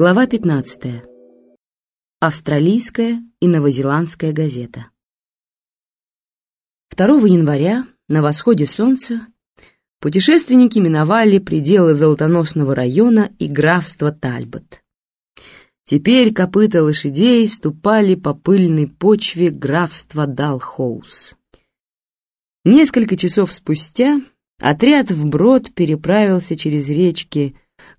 Глава 15. Австралийская и новозеландская газета. 2 января на восходе солнца путешественники миновали пределы Золотоносного района и графства Тальбот. Теперь копыта лошадей ступали по пыльной почве графства Далхоус. Несколько часов спустя отряд вброд переправился через речки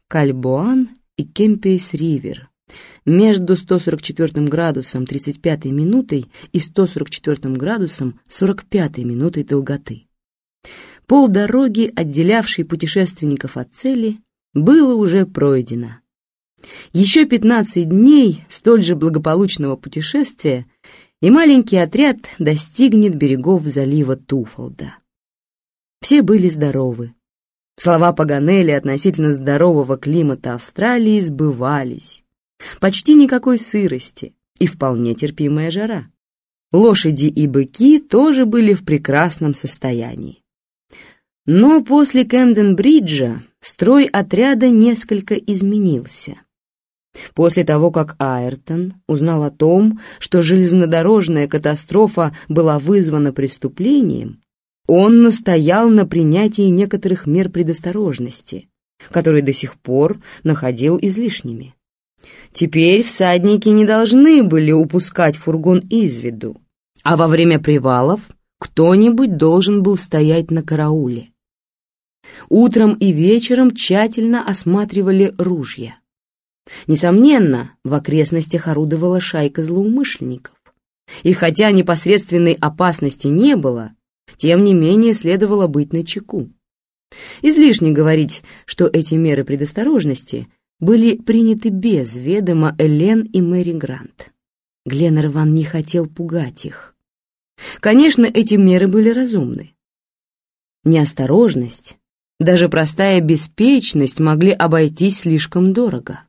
Кальбоан и Кемпейс-Ривер между 144 градусом 35 минутой и 144 градусом 45 минутой долготы. Пол дороги, отделявшей путешественников от цели, было уже пройдено. Еще 15 дней столь же благополучного путешествия, и маленький отряд достигнет берегов залива Туфолда. Все были здоровы, Слова Паганелли относительно здорового климата Австралии сбывались. Почти никакой сырости и вполне терпимая жара. Лошади и быки тоже были в прекрасном состоянии. Но после Кэмден-бриджа строй отряда несколько изменился. После того, как Айртон узнал о том, что железнодорожная катастрофа была вызвана преступлением, он настоял на принятии некоторых мер предосторожности, которые до сих пор находил излишними. Теперь всадники не должны были упускать фургон из виду, а во время привалов кто-нибудь должен был стоять на карауле. Утром и вечером тщательно осматривали ружья. Несомненно, в окрестностях орудовала шайка злоумышленников. И хотя непосредственной опасности не было, тем не менее, следовало быть начеку. Излишне говорить, что эти меры предосторожности были приняты без ведома Элен и Мэри Грант. Гленнерван не хотел пугать их. Конечно, эти меры были разумны. Неосторожность, даже простая беспечность могли обойтись слишком дорого.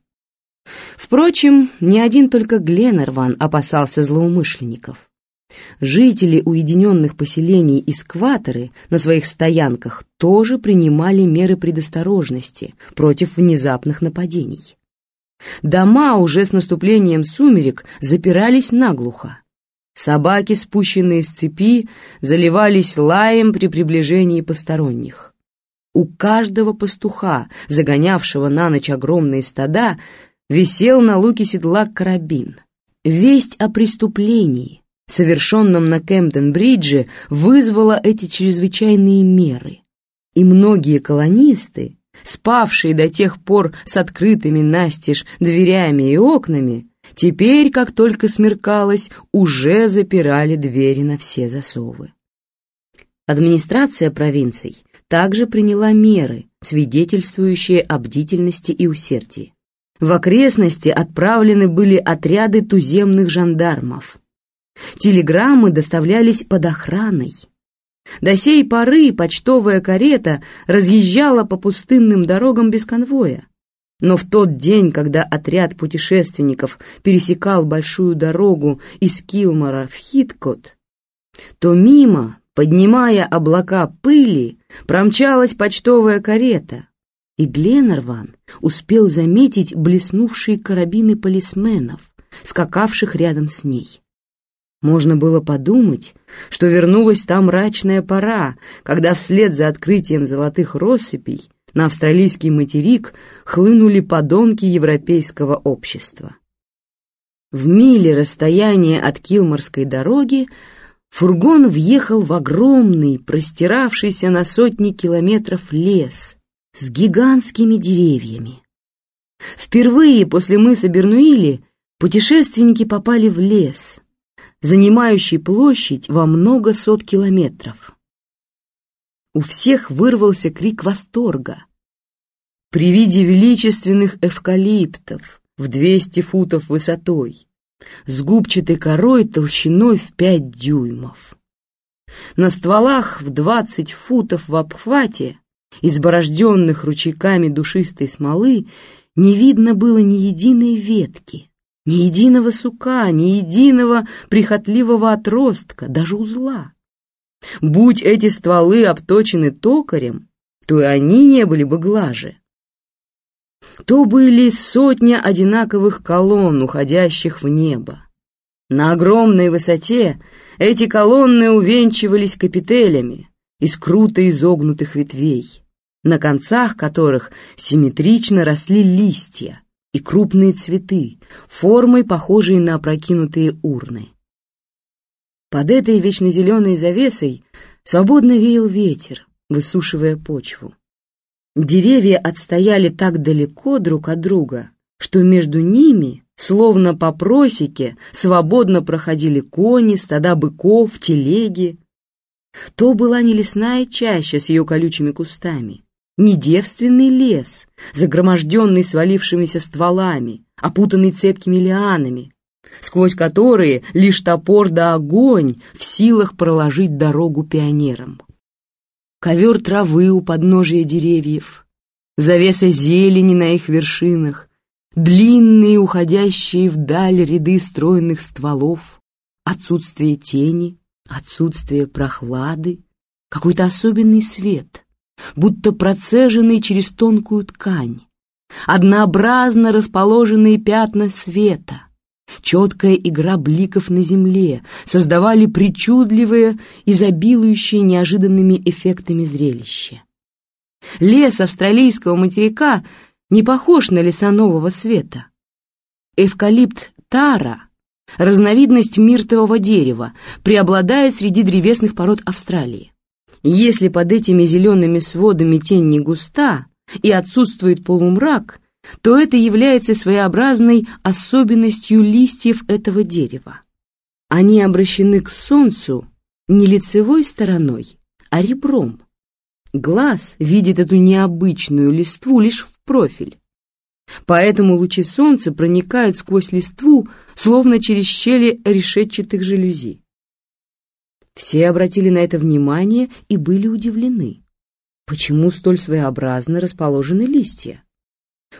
Впрочем, не один только Гленнерван опасался злоумышленников. Жители уединенных поселений и скваторы на своих стоянках тоже принимали меры предосторожности против внезапных нападений. Дома уже с наступлением сумерек запирались наглухо. Собаки, спущенные с цепи, заливались лаем при приближении посторонних. У каждого пастуха, загонявшего на ночь огромные стада, висел на луке седла карабин. Весть о преступлении, совершенном на Кемптон-бридже, вызвало эти чрезвычайные меры. И многие колонисты, спавшие до тех пор с открытыми настежь дверями и окнами, теперь, как только смеркалось, уже запирали двери на все засовы. Администрация провинций также приняла меры, свидетельствующие о бдительности и усердии. В окрестности отправлены были отряды туземных жандармов, Телеграммы доставлялись под охраной. До сей поры почтовая карета разъезжала по пустынным дорогам без конвоя. Но в тот день, когда отряд путешественников пересекал большую дорогу из Килмора в Хиткот, то мимо, поднимая облака пыли, промчалась почтовая карета, и Гленнерван успел заметить блеснувшие карабины полисменов, скакавших рядом с ней. Можно было подумать, что вернулась та мрачная пора, когда вслед за открытием золотых россыпей на австралийский материк хлынули подонки европейского общества. В миле расстояния от Килморской дороги фургон въехал в огромный, простиравшийся на сотни километров лес с гигантскими деревьями. Впервые после мыса Бернуили путешественники попали в лес — занимающий площадь во много сот километров. У всех вырвался крик восторга. При виде величественных эвкалиптов в 200 футов высотой, с губчатой корой толщиной в 5 дюймов. На стволах в 20 футов в обхвате, изборожденных ручейками душистой смолы, не видно было ни единой ветки — ни единого сука, ни единого прихотливого отростка, даже узла. Будь эти стволы обточены токарем, то и они не были бы глаже. то были сотни одинаковых колонн, уходящих в небо. На огромной высоте эти колонны увенчивались капителями из круто изогнутых ветвей, на концах которых симметрично росли листья и крупные цветы, формой похожие на опрокинутые урны. Под этой вечно зеленой завесой свободно веял ветер, высушивая почву. Деревья отстояли так далеко друг от друга, что между ними, словно по просеке, свободно проходили кони, стада быков, телеги. То была не лесная чаща с ее колючими кустами, не девственный лес, загроможденный свалившимися стволами, опутанный цепкими лианами, сквозь которые лишь топор да огонь в силах проложить дорогу пионерам. Ковер травы у подножия деревьев, завеса зелени на их вершинах, длинные уходящие вдаль ряды стройных стволов, отсутствие тени, отсутствие прохлады, какой-то особенный свет, будто процеженный через тонкую ткань, однообразно расположенные пятна света — Четкая игра бликов на земле создавали причудливые, изобилующие неожиданными эффектами зрелище. Лес австралийского материка не похож на леса нового света. Эвкалипт тара, разновидность миртового дерева, преобладает среди древесных пород Австралии. Если под этими зелеными сводами тень не густа и отсутствует полумрак, то это является своеобразной особенностью листьев этого дерева. Они обращены к солнцу не лицевой стороной, а ребром. Глаз видит эту необычную листву лишь в профиль. Поэтому лучи солнца проникают сквозь листву, словно через щели решетчатых жалюзи. Все обратили на это внимание и были удивлены. Почему столь своеобразно расположены листья?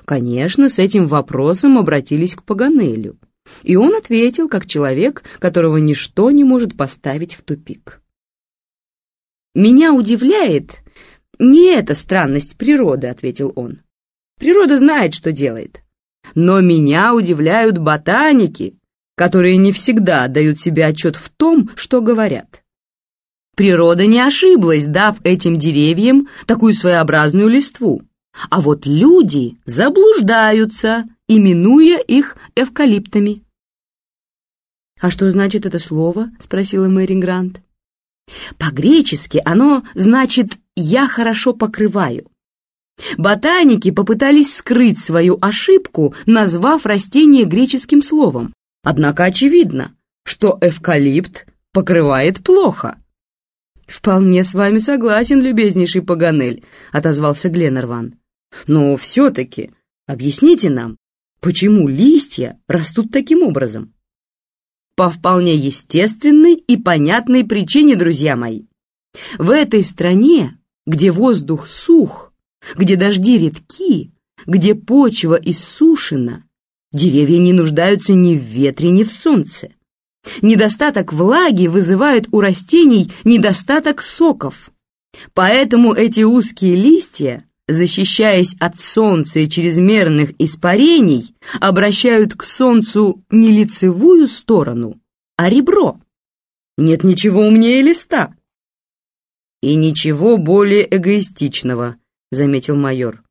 Конечно, с этим вопросом обратились к Паганелю, и он ответил, как человек, которого ничто не может поставить в тупик. «Меня удивляет не эта странность природы», — ответил он. «Природа знает, что делает. Но меня удивляют ботаники, которые не всегда дают себе отчет в том, что говорят. Природа не ошиблась, дав этим деревьям такую своеобразную листву. А вот люди заблуждаются, именуя их эвкалиптами. «А что значит это слово?» — спросила Мэри Грант. «По-гречески оно значит «я хорошо покрываю». Ботаники попытались скрыть свою ошибку, назвав растение греческим словом. Однако очевидно, что эвкалипт покрывает плохо. «Вполне с вами согласен, любезнейший Паганель», — отозвался Гленнерван. Но все-таки объясните нам, почему листья растут таким образом? По вполне естественной и понятной причине, друзья мои. В этой стране, где воздух сух, где дожди редки, где почва иссушена, деревья не нуждаются ни в ветре, ни в солнце. Недостаток влаги вызывает у растений недостаток соков. Поэтому эти узкие листья защищаясь от солнца и чрезмерных испарений, обращают к солнцу не лицевую сторону, а ребро. Нет ничего умнее листа. И ничего более эгоистичного, заметил майор.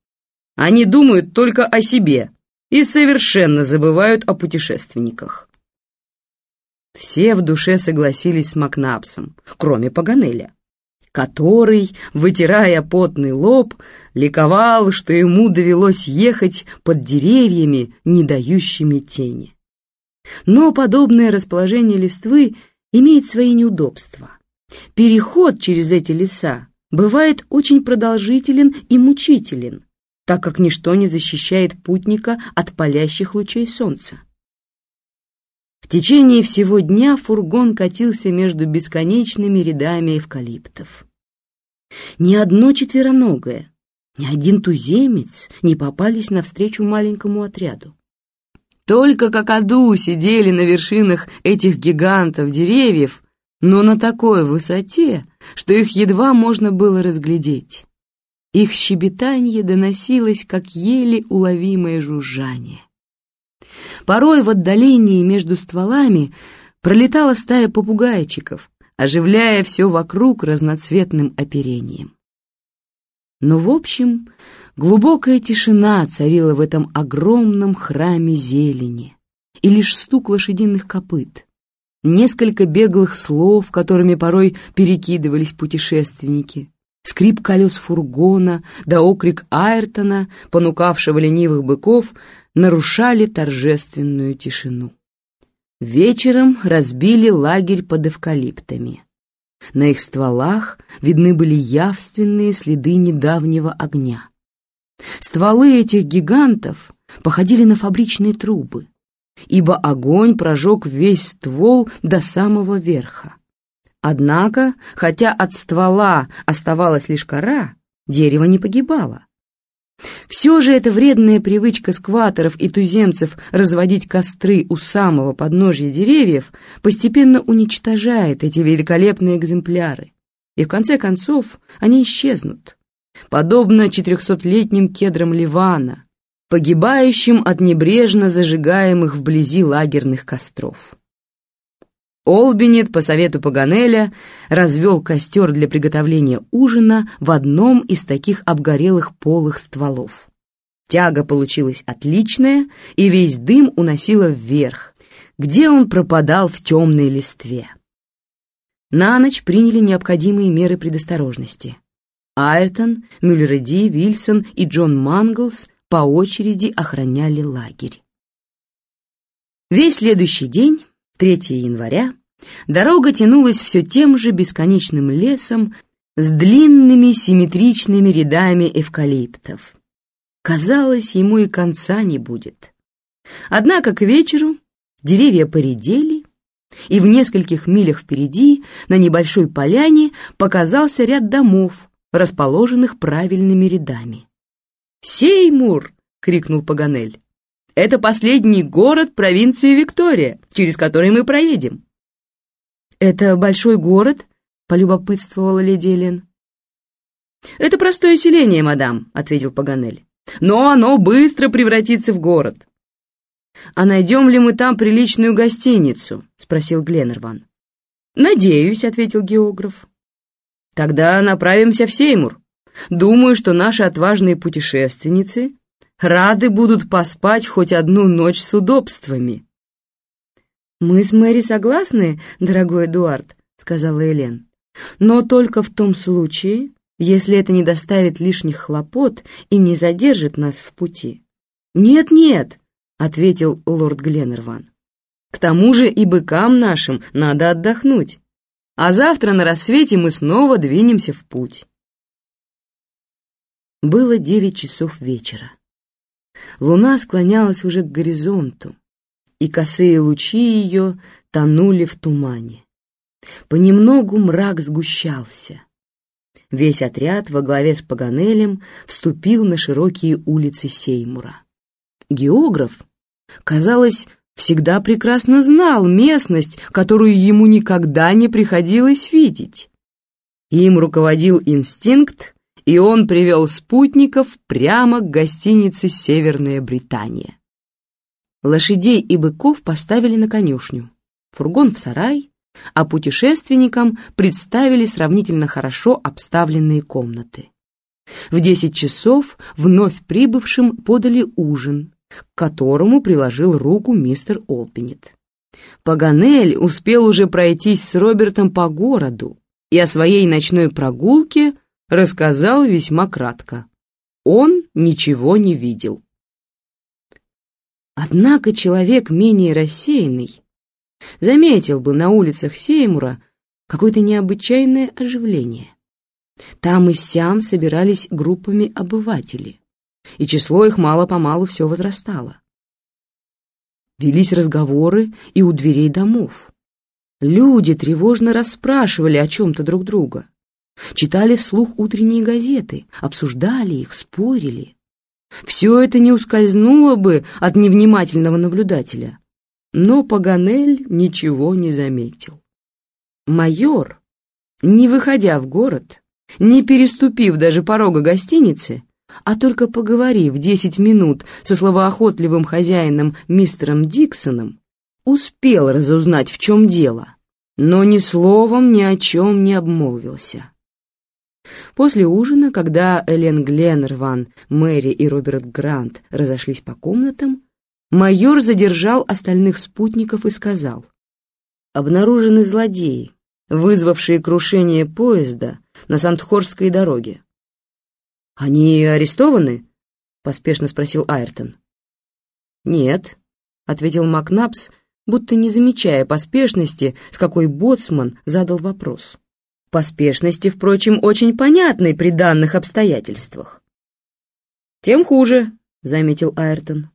Они думают только о себе и совершенно забывают о путешественниках. Все в душе согласились с Макнапсом, кроме Паганеля который, вытирая потный лоб, ликовал, что ему довелось ехать под деревьями, не дающими тени. Но подобное расположение листвы имеет свои неудобства. Переход через эти леса бывает очень продолжителен и мучителен, так как ничто не защищает путника от палящих лучей солнца. Течение всего дня фургон катился между бесконечными рядами эвкалиптов. Ни одно четвероногое, ни один туземец не попались навстречу маленькому отряду. Только какаду сидели на вершинах этих гигантов деревьев, но на такой высоте, что их едва можно было разглядеть. Их щебетанье доносилось, как еле уловимое жужжание. Порой в отдалении между стволами пролетала стая попугайчиков, оживляя все вокруг разноцветным оперением. Но, в общем, глубокая тишина царила в этом огромном храме зелени, и лишь стук лошадиных копыт, несколько беглых слов, которыми порой перекидывались путешественники, скрип колес фургона да окрик Айртона, понукавшего ленивых быков, нарушали торжественную тишину. Вечером разбили лагерь под эвкалиптами. На их стволах видны были явственные следы недавнего огня. Стволы этих гигантов походили на фабричные трубы, ибо огонь прожег весь ствол до самого верха. Однако, хотя от ствола оставалась лишь кора, дерево не погибало. Все же эта вредная привычка скваторов и туземцев разводить костры у самого подножья деревьев постепенно уничтожает эти великолепные экземпляры, и в конце концов они исчезнут, подобно четырехсотлетним кедрам Ливана, погибающим от небрежно зажигаемых вблизи лагерных костров. Олбинет по совету Паганеля развел костер для приготовления ужина в одном из таких обгорелых полых стволов. Тяга получилась отличная, и весь дым уносило вверх, где он пропадал в темной листве. На ночь приняли необходимые меры предосторожности. Айртон, Мюллереди, Вильсон и Джон Манглс по очереди охраняли лагерь. Весь следующий день 3 января, дорога тянулась все тем же бесконечным лесом с длинными симметричными рядами эвкалиптов. Казалось, ему и конца не будет. Однако к вечеру деревья поредели, и в нескольких милях впереди, на небольшой поляне, показался ряд домов, расположенных правильными рядами. «Сеймур!» — крикнул Паганель. Это последний город провинции Виктория, через который мы проедем». «Это большой город?» — полюбопытствовала леди Элен. «Это простое селение, мадам», — ответил Паганель. «Но оно быстро превратится в город». «А найдем ли мы там приличную гостиницу?» — спросил Гленнерван. «Надеюсь», — ответил географ. «Тогда направимся в Сеймур. Думаю, что наши отважные путешественницы рады будут поспать хоть одну ночь с удобствами. «Мы с Мэри согласны, дорогой Эдуард», — сказала Элен. «Но только в том случае, если это не доставит лишних хлопот и не задержит нас в пути». «Нет-нет», — ответил лорд Гленнерван. «К тому же и быкам нашим надо отдохнуть, а завтра на рассвете мы снова двинемся в путь». Было девять часов вечера. Луна склонялась уже к горизонту, и косые лучи ее тонули в тумане. Понемногу мрак сгущался. Весь отряд во главе с Паганелем вступил на широкие улицы Сеймура. Географ, казалось, всегда прекрасно знал местность, которую ему никогда не приходилось видеть. Им руководил инстинкт, и он привел спутников прямо к гостинице «Северная Британия». Лошадей и быков поставили на конюшню, фургон в сарай, а путешественникам представили сравнительно хорошо обставленные комнаты. В десять часов вновь прибывшим подали ужин, к которому приложил руку мистер Олпинет. Паганель успел уже пройтись с Робертом по городу и о своей ночной прогулке рассказал весьма кратко. Он ничего не видел. Однако человек менее рассеянный заметил бы на улицах Сеймура какое-то необычайное оживление. Там и сям собирались группами обыватели, и число их мало-помалу все возрастало. Велись разговоры и у дверей домов. Люди тревожно расспрашивали о чем-то друг друга читали вслух утренние газеты, обсуждали их, спорили. Все это не ускользнуло бы от невнимательного наблюдателя, но Паганель ничего не заметил. Майор, не выходя в город, не переступив даже порога гостиницы, а только поговорив десять минут со словоохотливым хозяином мистером Диксоном, успел разузнать, в чем дело, но ни словом ни о чем не обмолвился. После ужина, когда Элен Гленнерван, Мэри и Роберт Грант разошлись по комнатам, майор задержал остальных спутников и сказал, «Обнаружены злодеи, вызвавшие крушение поезда на Сандхорской дороге. «Они арестованы?» — поспешно спросил Айртон. «Нет», — ответил Макнапс, будто не замечая поспешности, с какой боцман задал вопрос. Поспешности, впрочем, очень понятной при данных обстоятельствах. «Тем хуже», — заметил Айртон.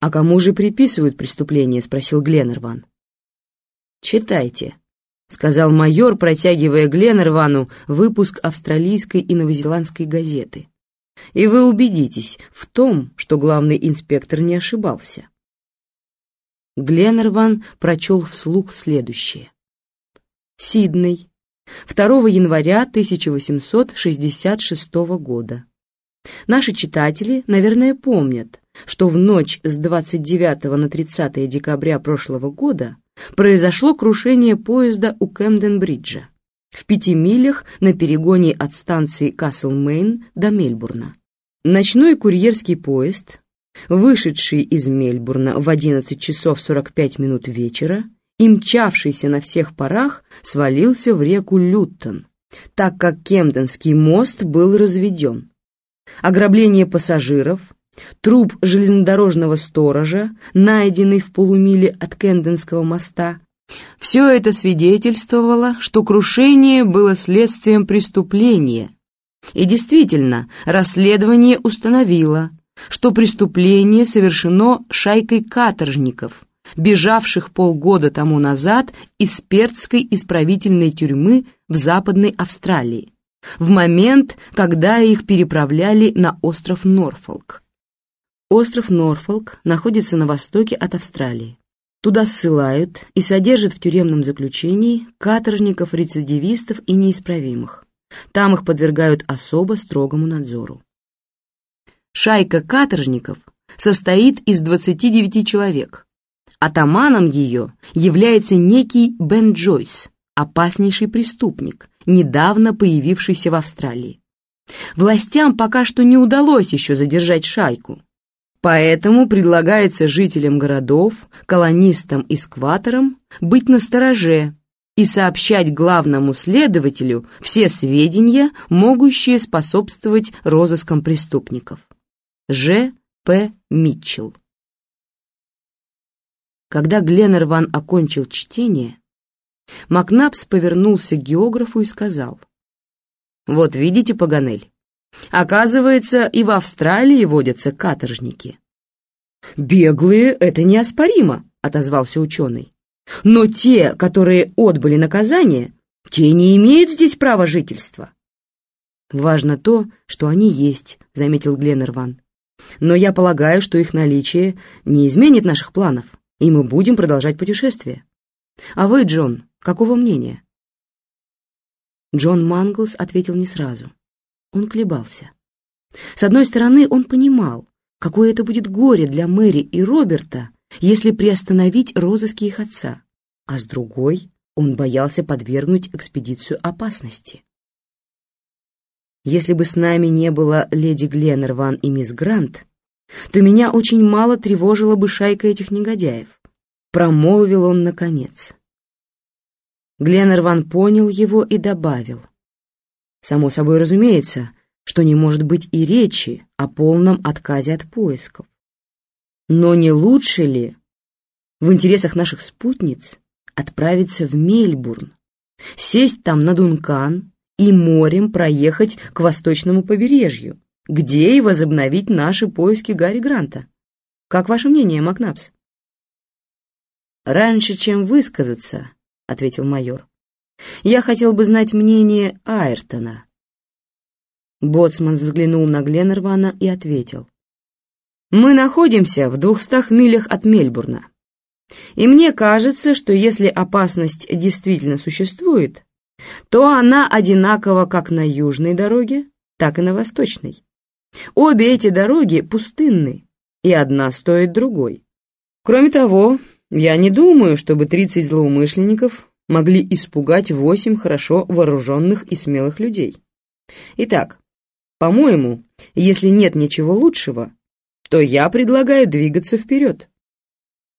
«А кому же приписывают преступление?» — спросил Гленнерван. «Читайте», — сказал майор, протягивая Гленнервану выпуск австралийской и новозеландской газеты. «И вы убедитесь в том, что главный инспектор не ошибался». Гленнерван прочел вслух следующее. Сидней, 2 января 1866 года. Наши читатели, наверное, помнят, что в ночь с 29 на 30 декабря прошлого года произошло крушение поезда у Кэмден-бриджа в пяти милях на перегоне от станции Касл-Мейн до Мельбурна. Ночной курьерский поезд, вышедший из Мельбурна в 11 часов 45 минут вечера и мчавшийся на всех парах, свалился в реку Люттон, так как Кемденский мост был разведен. Ограбление пассажиров – Труп железнодорожного сторожа, найденный в полумиле от Кенденского моста. Все это свидетельствовало, что крушение было следствием преступления. И действительно, расследование установило, что преступление совершено шайкой каторжников, бежавших полгода тому назад из Перцкой исправительной тюрьмы в Западной Австралии, в момент, когда их переправляли на остров Норфолк. Остров Норфолк находится на востоке от Австралии. Туда ссылают и содержат в тюремном заключении каторжников-рецидивистов и неисправимых. Там их подвергают особо строгому надзору. Шайка каторжников состоит из 29 человек. Атаманом ее является некий Бен Джойс, опаснейший преступник, недавно появившийся в Австралии. Властям пока что не удалось еще задержать шайку, Поэтому предлагается жителям городов, колонистам и скваторам быть настороже и сообщать главному следователю все сведения, могущие способствовать розыскам преступников. Ж. П. Митчелл Когда Гленнерван окончил чтение, Макнапс повернулся к географу и сказал, «Вот видите, Паганель, Оказывается, и в Австралии водятся каторжники. «Беглые — это неоспоримо», — отозвался ученый. «Но те, которые отбыли наказание, те не имеют здесь права жительства». «Важно то, что они есть», — заметил Гленнерван. «Но я полагаю, что их наличие не изменит наших планов, и мы будем продолжать путешествие. А вы, Джон, какого мнения?» Джон Манглс ответил не сразу. Он колебался. С одной стороны, он понимал, какое это будет горе для Мэри и Роберта, если приостановить розыски их отца, а с другой, он боялся подвергнуть экспедицию опасности. Если бы с нами не было леди Гленнерван и мисс Грант, то меня очень мало тревожила бы шайка этих негодяев. Промолвил он наконец. Гленнерван понял его и добавил. Само собой разумеется, что не может быть и речи о полном отказе от поисков. Но не лучше ли в интересах наших спутниц отправиться в Мельбурн, сесть там на Дункан и морем проехать к восточному побережью, где и возобновить наши поиски Гарри Гранта? Как ваше мнение, Макнапс? «Раньше, чем высказаться», — ответил майор, я хотел бы знать мнение Айртона. Боцман взглянул на Гленнервана и ответил. «Мы находимся в двухстах милях от Мельбурна. И мне кажется, что если опасность действительно существует, то она одинакова как на южной дороге, так и на восточной. Обе эти дороги пустынны, и одна стоит другой. Кроме того, я не думаю, чтобы 30 злоумышленников могли испугать восемь хорошо вооруженных и смелых людей. Итак, по-моему, если нет ничего лучшего, то я предлагаю двигаться вперед.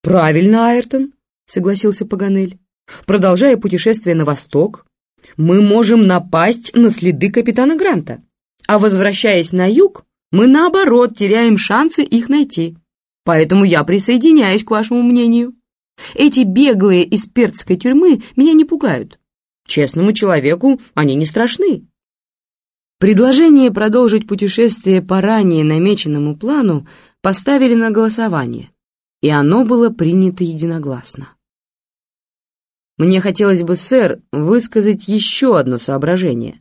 «Правильно, Айртон», — согласился Паганель. «Продолжая путешествие на восток, мы можем напасть на следы капитана Гранта, а возвращаясь на юг, мы, наоборот, теряем шансы их найти. Поэтому я присоединяюсь к вашему мнению». Эти беглые из перцкой тюрьмы меня не пугают. Честному человеку они не страшны. Предложение продолжить путешествие по ранее намеченному плану поставили на голосование, и оно было принято единогласно. «Мне хотелось бы, сэр, высказать еще одно соображение»,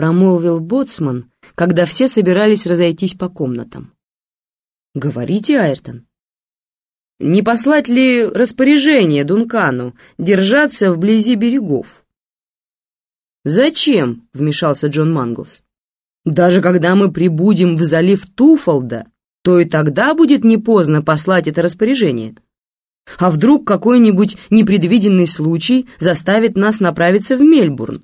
промолвил Боцман, когда все собирались разойтись по комнатам. «Говорите, Айртон». Не послать ли распоряжение Дункану держаться вблизи берегов? «Зачем?» — вмешался Джон Манглс. «Даже когда мы прибудем в залив Туфолда, то и тогда будет не поздно послать это распоряжение. А вдруг какой-нибудь непредвиденный случай заставит нас направиться в Мельбурн?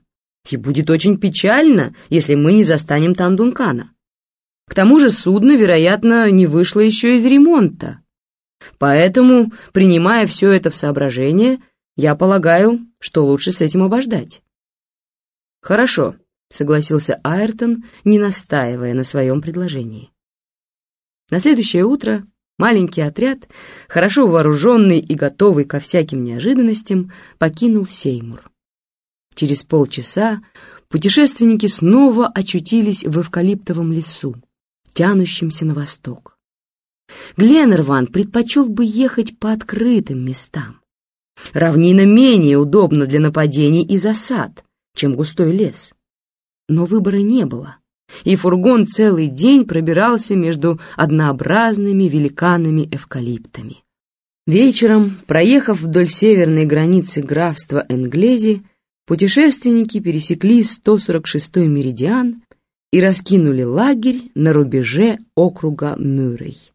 И будет очень печально, если мы не застанем там Дункана. К тому же судно, вероятно, не вышло еще из ремонта». Поэтому, принимая все это в соображение, я полагаю, что лучше с этим обождать. Хорошо, согласился Айртон, не настаивая на своем предложении. На следующее утро маленький отряд, хорошо вооруженный и готовый ко всяким неожиданностям, покинул Сеймур. Через полчаса путешественники снова очутились в эвкалиптовом лесу, тянущемся на восток. Гленнерван предпочел бы ехать по открытым местам. Равнина менее удобна для нападений и засад, чем густой лес. Но выбора не было, и фургон целый день пробирался между однообразными великанами эвкалиптами. Вечером, проехав вдоль северной границы графства Энглези, путешественники пересекли 146-й меридиан и раскинули лагерь на рубеже округа Мюррей.